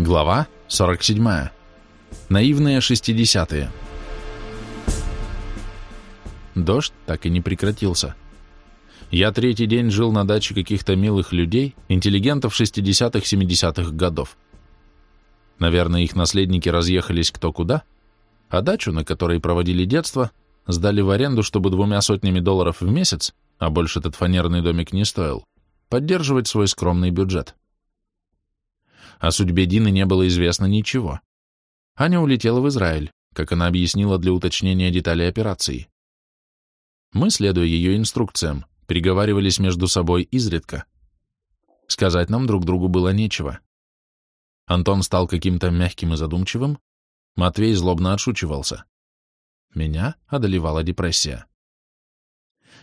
Глава 47. Наивные шестидесятые. Дождь так и не прекратился. Я третий день жил на даче каких-то милых людей, интеллигентов 60-70-х годов. Наверное, их наследники разъехались кто куда, а дачу, на которой проводили детство, сдали в аренду, чтобы двумя сотнями долларов в месяц, а больше этот фанерный домик не стоил, поддерживать свой скромный бюджет. О судьбе Дины не было известно ничего. Аня улетела в Израиль, как она объяснила для уточнения деталей операции. Мы, следуя ее инструкциям, переговаривались между собой изредка. Сказать нам друг другу было нечего. Антон стал каким-то мягким и задумчивым, Матвей злобно отшучивался. Меня одолевала депрессия.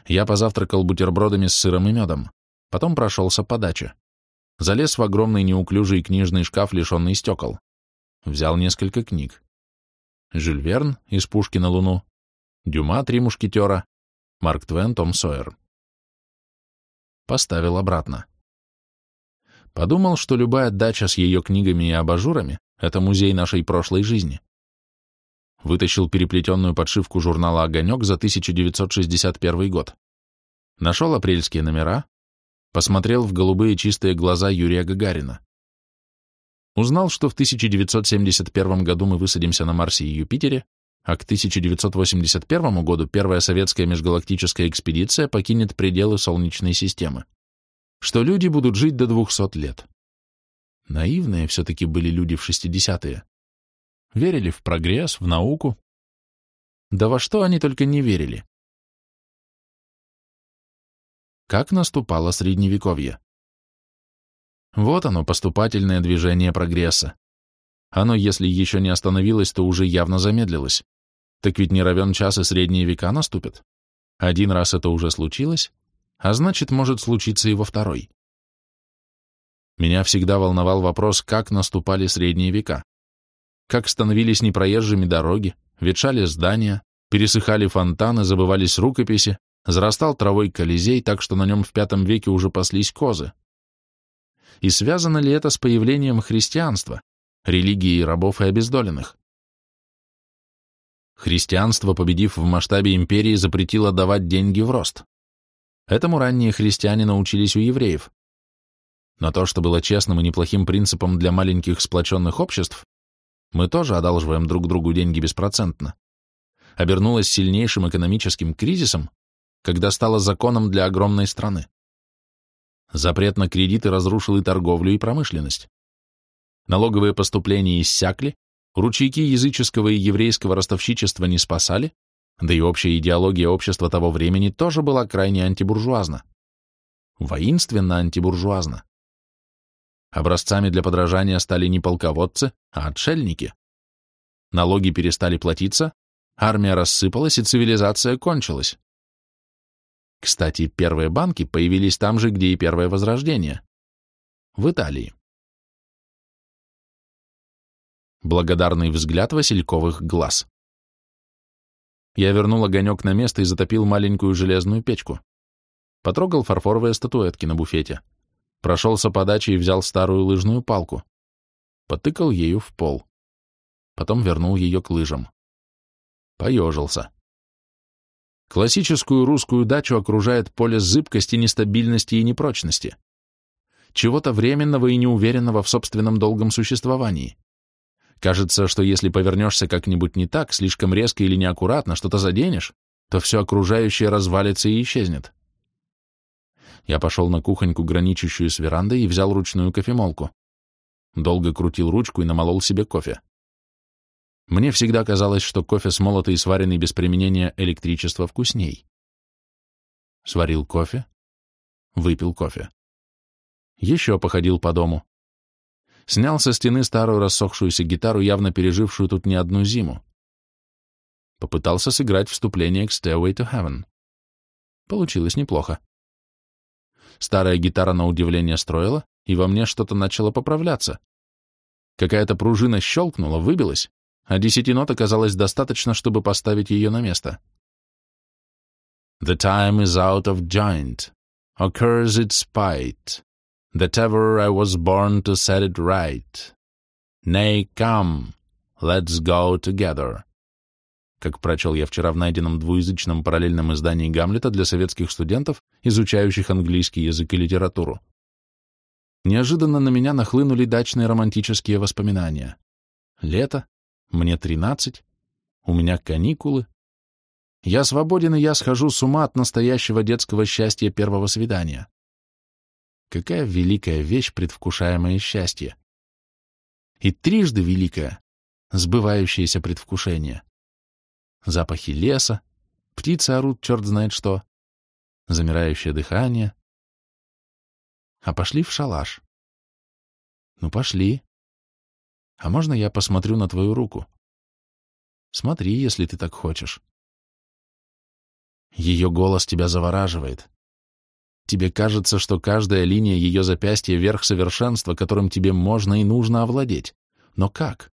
Я позавтракал бутербродами с сыром и медом, потом прошелся по даче. Залез в огромный неуклюжий книжный шкаф, лишенный стекол. Взял несколько книг. Жюль Верн из «Пушки на Луну», Дюма «Три мушкетера», Марк Твен «Том Сойер». Поставил обратно. Подумал, что любая дача с ее книгами и абажурами — это музей нашей прошлой жизни. Вытащил переплетенную подшивку журнала «Огонек» за 1961 год. Нашел апрельские номера, посмотрел в голубые чистые глаза Юрия Гагарина. Узнал, что в 1971 году мы высадимся на Марсе и Юпитере, а к 1981 году первая советская межгалактическая экспедиция покинет пределы Солнечной системы, что люди будут жить до 200 лет. Наивные все-таки были люди в 60-е. Верили в прогресс, в науку. Да во что они только не верили. Как наступало Средневековье. Вот оно, поступательное движение прогресса. Оно, если еще не остановилось, то уже явно замедлилось. Так ведь не равен час и средние века наступят. Один раз это уже случилось, а значит, может случиться и во второй. Меня всегда волновал вопрос, как наступали средние века. Как становились непроезжими дороги, ветшали здания, пересыхали фонтаны, забывались рукописи, Зарастал травой Колизей, так что на нем в V веке уже паслись козы. И связано ли это с появлением христианства, религии рабов и обездоленных? Христианство, победив в масштабе империи, запретило давать деньги в рост. Этому ранние христиане научились у евреев. Но то, что было честным и неплохим принципом для маленьких сплоченных обществ, мы тоже одалживаем друг другу деньги беспроцентно, обернулось сильнейшим экономическим кризисом, когда стало законом для огромной страны. Запрет на кредиты разрушил и торговлю, и промышленность. Налоговые поступления иссякли, ручейки языческого и еврейского ростовщичества не спасали, да и общая идеология общества того времени тоже была крайне антибуржуазна. Воинственно антибуржуазна. Образцами для подражания стали не полководцы, а отшельники. Налоги перестали платиться, армия рассыпалась и цивилизация кончилась. Кстати, первые банки появились там же, где и первое возрождение. В Италии. Благодарный взгляд васильковых глаз. Я вернул огонек на место и затопил маленькую железную печку. Потрогал фарфоровые статуэтки на буфете. Прошелся по даче и взял старую лыжную палку. Потыкал ею в пол. Потом вернул ее к лыжам. Поежился. Классическую русскую дачу окружает поле зыбкости, нестабильности и непрочности. Чего-то временного и неуверенного в собственном долгом существовании. Кажется, что если повернешься как-нибудь не так, слишком резко или неаккуратно, что-то заденешь, то все окружающее развалится и исчезнет. Я пошел на кухоньку, граничащую с верандой, и взял ручную кофемолку. Долго крутил ручку и намолол себе кофе. Мне всегда казалось, что кофе смолотый и сваренный без применения электричества вкусней. Сварил кофе, выпил кофе. Еще походил по дому. Снял со стены старую рассохшуюся гитару, явно пережившую тут не одну зиму. Попытался сыграть вступление к Stairway to Heaven. Получилось неплохо. Старая гитара на удивление строила, и во мне что-то начало поправляться. Какая-то пружина щелкнула, выбилась, а десяти нот оказалось достаточно, чтобы поставить ее на место. The time is out of joint, occurs its spite, that ever I was born to set it right. «Nay, come, let's go together», как прочел я вчера в найденном двуязычном параллельном издании Гамлета для советских студентов, изучающих английский язык и литературу. Неожиданно на меня нахлынули дачные романтические воспоминания. Лето, мне тринадцать, у меня каникулы. Я свободен, и я схожу с ума от настоящего детского счастья первого свидания. Какая великая вещь предвкушаемое счастье. И трижды великое, сбывающееся предвкушение. Запахи леса, птицы орут черт знает что, замирающее дыхание. А пошли в шалаш. Ну, пошли. А можно я посмотрю на твою руку? Смотри, если ты так хочешь. Ее голос тебя завораживает. Тебе кажется, что каждая линия ее запястья — верх совершенства, которым тебе можно и нужно овладеть. Но как?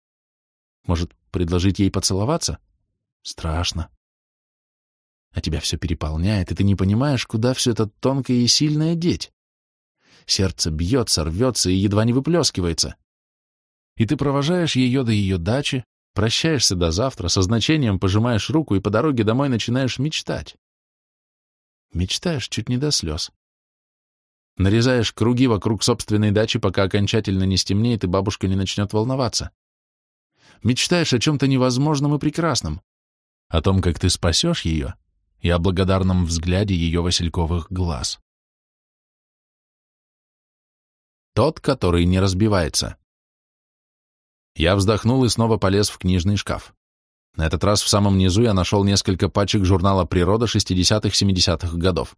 Может, предложить ей поцеловаться? Страшно. А тебя все переполняет, и ты не понимаешь, куда все это тонкое и сильное деть. Сердце бьется, рвется и едва не выплескивается. И ты провожаешь ее до ее дачи, прощаешься до завтра, со значением пожимаешь руку и по дороге домой начинаешь мечтать. Мечтаешь чуть не до слез. Нарезаешь круги вокруг собственной дачи, пока окончательно не стемнеет и бабушка не начнет волноваться. Мечтаешь о чем-то невозможном и прекрасном, о том, как ты спасешь ее, и о благодарном взгляде ее васильковых глаз. Тот, который не разбивается. Я вздохнул и снова полез в книжный шкаф. На этот раз в самом низу я нашел несколько пачек журнала «Природа» 60-70-х годов.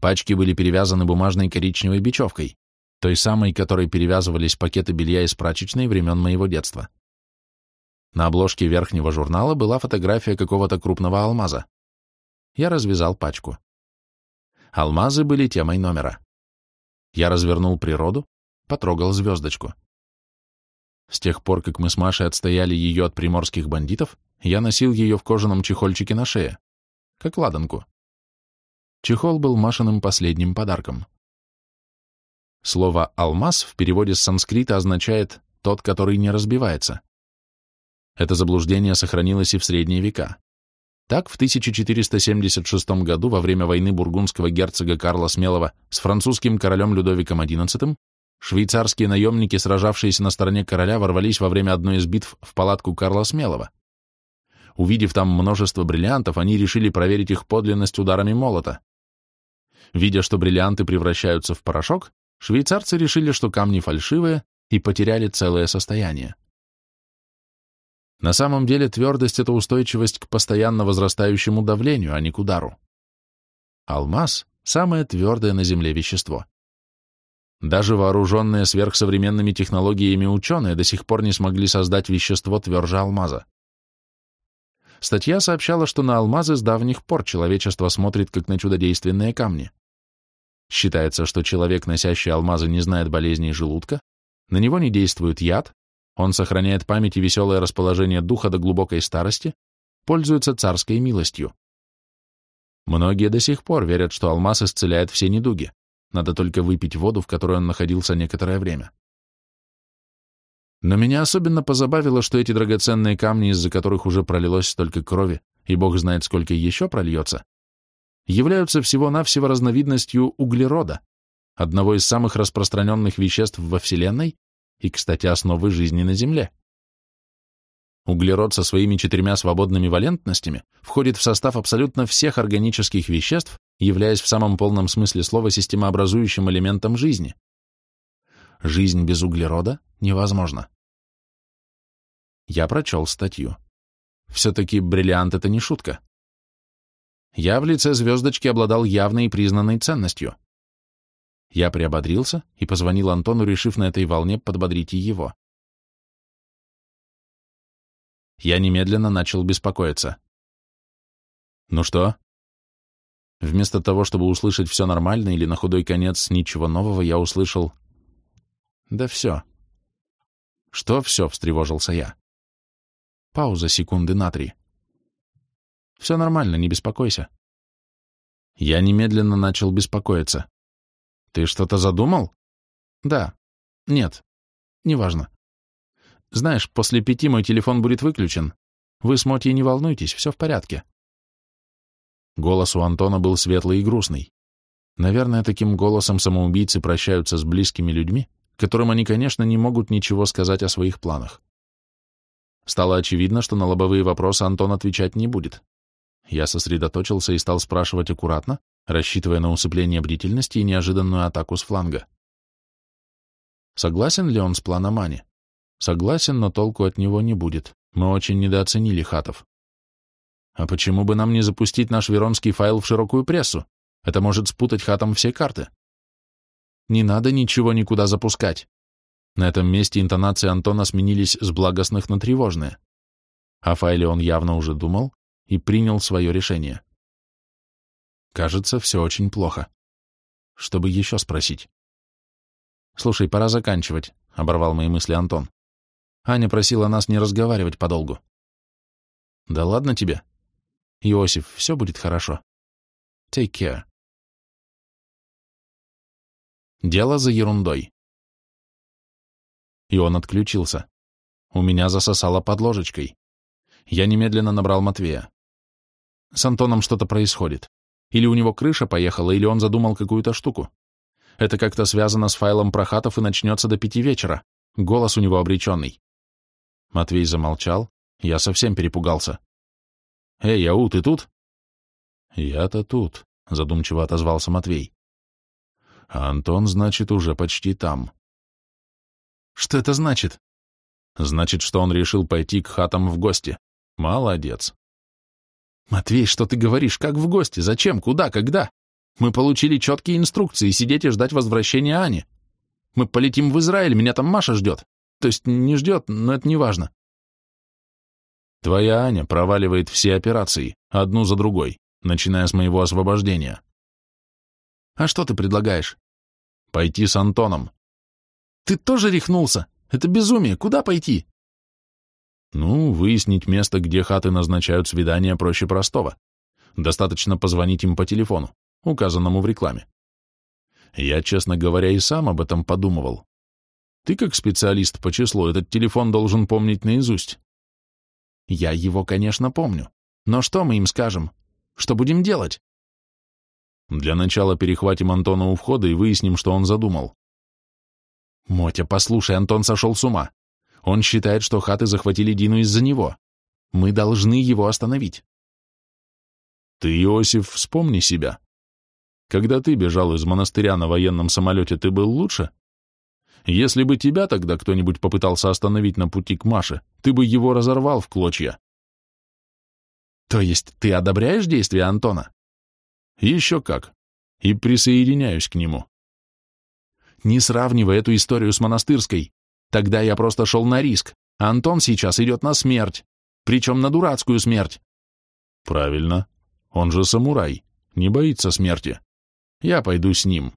Пачки были перевязаны бумажной коричневой бечевкой, той самой, которой перевязывались пакеты белья из прачечной времен моего детства. На обложке верхнего журнала была фотография какого-то крупного алмаза. Я развязал пачку. Алмазы были темой номера. Я развернул природу, потрогал звездочку. С тех пор, как мы с Машей отстояли ее от приморских бандитов, я носил ее в кожаном чехольчике на шее, как ладанку. Чехол был Машиным последним подарком. Слово «алмаз» в переводе с санскрита означает «тот, который не разбивается». Это заблуждение сохранилось и в средние века. Так, в 1476 году, во время войны бургундского герцога Карла Смелого с французским королем Людовиком XI, швейцарские наемники, сражавшиеся на стороне короля, ворвались во время одной из битв в палатку Карла Смелого. Увидев там множество бриллиантов, они решили проверить их подлинность ударами молота. Видя, что бриллианты превращаются в порошок, швейцарцы решили, что камни фальшивые, и потеряли целое состояние. На самом деле твердость — это устойчивость к постоянно возрастающему давлению, а не к удару. Алмаз — самое твердое на Земле вещество. Даже вооруженные сверхсовременными технологиями ученые до сих пор не смогли создать вещество тверже алмаза. Статья сообщала, что на алмазы с давних пор человечество смотрит как на чудодейственные камни. Считается, что человек, носящий алмазы, не знает болезней желудка, на него не действует яд, он сохраняет память и веселое расположение духа до глубокой старости, пользуется царской милостью. Многие до сих пор верят, что алмаз исцеляет все недуги. Надо только выпить воду, в которой он находился некоторое время. Но меня особенно позабавило, что эти драгоценные камни, из-за которых уже пролилось столько крови, и бог знает, сколько еще прольется, являются всего-навсего разновидностью углерода, одного из самых распространенных веществ во Вселенной и, кстати, основы жизни на Земле. Углерод со своими четырьмя свободными валентностями входит в состав абсолютно всех органических веществ, являясь в самом полном смысле слова системообразующим элементом жизни. Жизнь без углерода невозможна. Я прочел статью. Все-таки бриллиант — это не шутка. Я в лице звездочки обладал явной и признанной ценностью. Я приободрился и позвонил Антону, решив на этой волне подбодрить и его. Я немедленно начал беспокоиться. «Ну что?» Вместо того, чтобы услышать все нормально или на худой конец ничего нового, я услышал «Да все». «Что все?» — встревожился я. Пауза секунды на три. «Все нормально, не беспокойся». Я немедленно начал беспокоиться. Ты что-то задумал? Да. Нет. Неважно. Знаешь, после пяти мой телефон будет выключен. Вы с Мотей не волнуйтесь, все в порядке. Голос у Антона был светлый и грустный. Наверное, таким голосом самоубийцы прощаются с близкими людьми, которым они, конечно, не могут ничего сказать о своих планах. Стало очевидно, что на лобовые вопросы Антон отвечать не будет. Я сосредоточился и стал спрашивать аккуратно, рассчитывая на усыпление бдительности и неожиданную атаку с фланга. Согласен ли он с планом Ани? Согласен, но толку от него не будет. Мы очень недооценили хатов. А почему бы нам не запустить наш веронский файл в широкую прессу? Это может спутать хатам все карты. Не надо ничего никуда запускать. На этом месте интонации Антона сменились с благостных на тревожные. О файле он явно уже думал и принял свое решение. Кажется, все очень плохо. Чтобы еще спросить. «Слушай, пора заканчивать», — оборвал мои мысли Антон. Аня просила нас не разговаривать подолгу. «Да ладно тебе. Иосиф, все будет хорошо. Take care». Дело за ерундой. И он отключился. У меня засосало под ложечкой. Я немедленно набрал Матвея. С Антоном что-то происходит. Или у него крыша поехала, или он задумал какую-то штуку. Это как-то связано с файлом прохатов и начнется до пяти вечера. Голос у него обреченный. Матвей замолчал. Я совсем перепугался. «Эй, Ау, ты тут?» «Я-то тут», — задумчиво отозвался Матвей. А Антон, значит, уже почти там. Что это значит? Значит, что он решил пойти к хатам в гости. Молодец. Матвей, что ты говоришь? Как в гости? Зачем? Куда? Когда? Мы получили четкие инструкции сидеть и ждать возвращения Ани. Мы полетим в Израиль, меня там Маша ждет. То есть не ждет, но это не важно. Твоя Аня проваливает все операции, одну за другой, начиная с моего освобождения. А что ты предлагаешь? Пойти с Антоном. Ты тоже рехнулся? Это безумие. Куда пойти? Ну, выяснить место, где хаты назначают свидания, проще простого. Достаточно позвонить им по телефону, указанному в рекламе. Я, честно говоря, и сам об этом подумывал. Ты, как специалист по числу, этот телефон должен помнить наизусть. Я его, конечно, помню. Но что мы им скажем? Что будем делать? Для начала перехватим Антона у входа и выясним, что он задумал. Мотя, послушай, Антон сошел с ума. Он считает, что хаты захватили Дину из-за него. Мы должны его остановить. Ты, Иосиф, вспомни себя. Когда ты бежал из монастыря на военном самолете, ты был лучше? Если бы тебя тогда кто-нибудь попытался остановить на пути к Маше, ты бы его разорвал в клочья. То есть ты одобряешь действия Антона? Еще как. И присоединяюсь к нему. Не сравнивай эту историю с монастырской. Тогда я просто шел на риск, а Антон сейчас идет на смерть, причем на дурацкую смерть. Правильно. Он же самурай, не боится смерти. Я пойду с ним.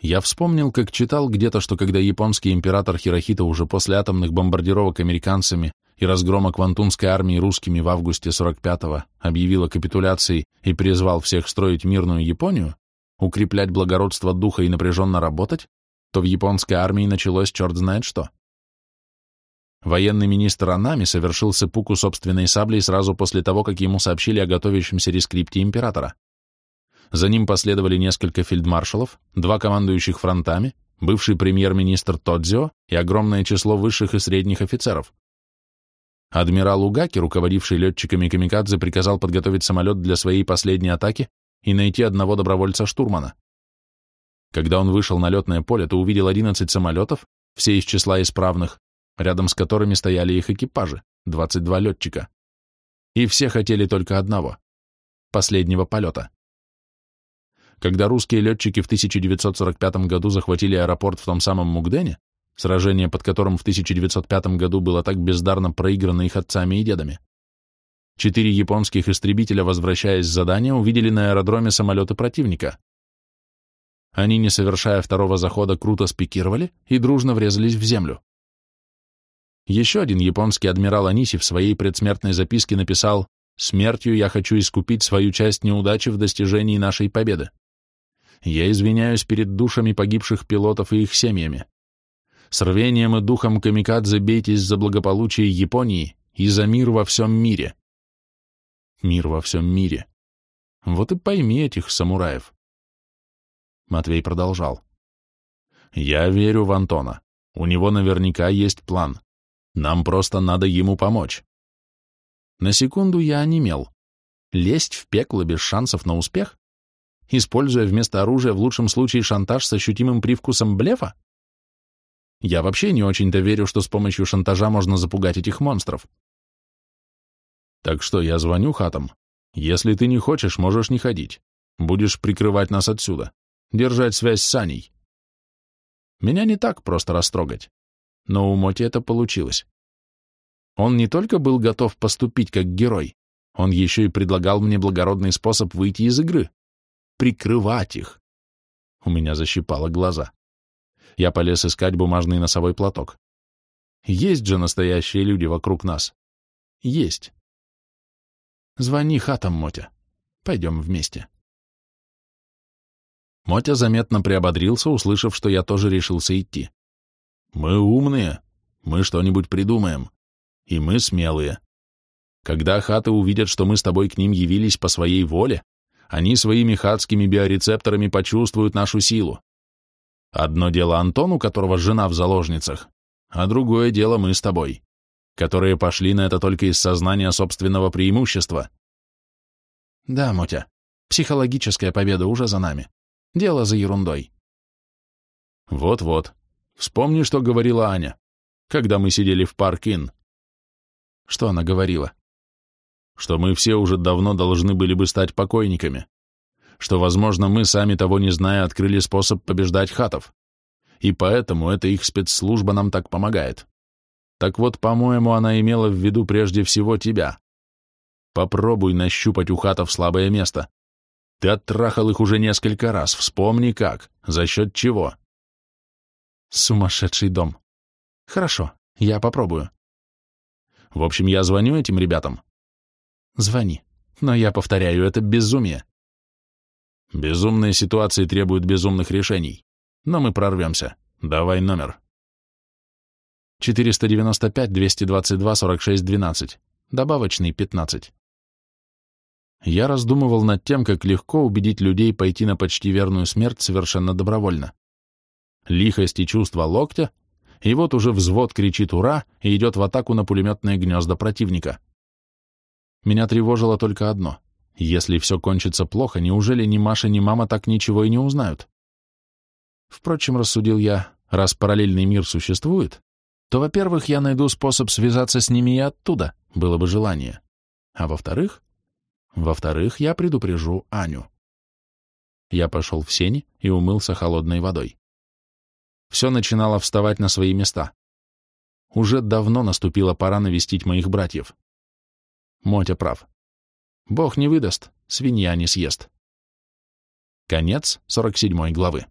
Я вспомнил, как читал где-то, что когда японский император Хирохита уже после атомных бомбардировок американцами и разгрома Квантунской армии русскими в августе 45-го объявил о капитуляции и призвал всех строить мирную Японию, укреплять благородство духа и напряженно работать, то в японской армии началось черт знает что. Военный министр Анами совершил сепуку собственной саблей сразу после того, как ему сообщили о готовящемся рескрипте императора. За ним последовали несколько фельдмаршалов, два командующих фронтами, бывший премьер-министр Тодзио и огромное число высших и средних офицеров. Адмирал Угаки, руководивший летчиками Камикадзе, приказал подготовить самолет для своей последней атаки и найти одного добровольца-штурмана. Когда он вышел на летное поле, то увидел 11 самолетов, все из числа исправных, рядом с которыми стояли их экипажи, 22 летчика. И все хотели только одного — последнего полета. Когда русские летчики в 1945 году захватили аэропорт в том самом Мугдене, сражение под которым в 1905 году было так бездарно проиграно их отцами и дедами. Четыре японских истребителя, возвращаясь с задания, увидели на аэродроме самолеты противника. Они, не совершая второго захода, круто спикировали и дружно врезались в землю. Еще один японский адмирал Аниси в своей предсмертной записке написал «Смертью я хочу искупить свою часть неудачи в достижении нашей победы. Я извиняюсь перед душами погибших пилотов и их семьями. С рвением и духом камикадзе бейтесь за благополучие Японии и за мир во всем мире. Мир во всем мире. Вот и пойми этих самураев. Матвей продолжал. Я верю в Антона. У него наверняка есть план. Нам просто надо ему помочь. На секунду я онемел. Лезть в пекло без шансов на успех? Используя вместо оружия в лучшем случае шантаж с ощутимым привкусом блефа? Я вообще не очень-то верю, что с помощью шантажа можно запугать этих монстров. Так что я звоню хатам. Если ты не хочешь, можешь не ходить. Будешь прикрывать нас отсюда. Держать связь с Аней. Меня не так просто растрогать. Но у Моти это получилось. Он не только был готов поступить как герой, он еще и предлагал мне благородный способ выйти из игры. Прикрывать их. У меня защипало глаза. Я полез искать бумажный носовой платок. Есть же настоящие люди вокруг нас. Есть. Звони хатам, Мотя. Пойдем вместе. Мотя заметно приободрился, услышав, что я тоже решился идти. Мы умные. Мы что-нибудь придумаем. И мы смелые. Когда хаты увидят, что мы с тобой к ним явились по своей воле, они своими хатскими биорецепторами почувствуют нашу силу. Одно дело Антон, у которого жена в заложницах, а другое дело мы с тобой которые пошли на это только из сознания собственного преимущества. Да, Мотя, психологическая победа уже за нами. Дело за ерундой. Вот-вот. Вспомни, что говорила Аня, когда мы сидели в парк-ин. Что она говорила? Что мы все уже давно должны были бы стать покойниками. Что, возможно, мы, сами того не зная, открыли способ побеждать хатов. И поэтому эта их спецслужба нам так помогает. Так вот, по-моему, она имела в виду прежде всего тебя. Попробуй нащупать у хатов слабое место. Ты оттрахал их уже несколько раз, вспомни как, за счет чего. Сумасшедший дом. Хорошо, я попробую. В общем, я звоню этим ребятам. Звони. Но я повторяю, это безумие. Безумные ситуации требуют безумных решений. Но мы прорвемся. Давай номер. 495-222-46-12, добавочный 15. Я раздумывал над тем, как легко убедить людей пойти на почти верную смерть совершенно добровольно. Лихость и чувство локтя, и вот уже взвод кричит «Ура!» и идет в атаку на пулеметные гнезда противника. Меня тревожило только одно. Если все кончится плохо, неужели ни Маша, ни мама так ничего и не узнают? Впрочем, рассудил я, раз параллельный мир существует, то, во-первых, я найду способ связаться с ними и оттуда, было бы желание. А во-вторых, во-вторых, я предупрежу Аню. Я пошел в сень и умылся холодной водой. Все начинало вставать на свои места. Уже давно наступила пора навестить моих братьев. Мотя прав. Бог не выдаст, свинья не съест. Конец 47 главы.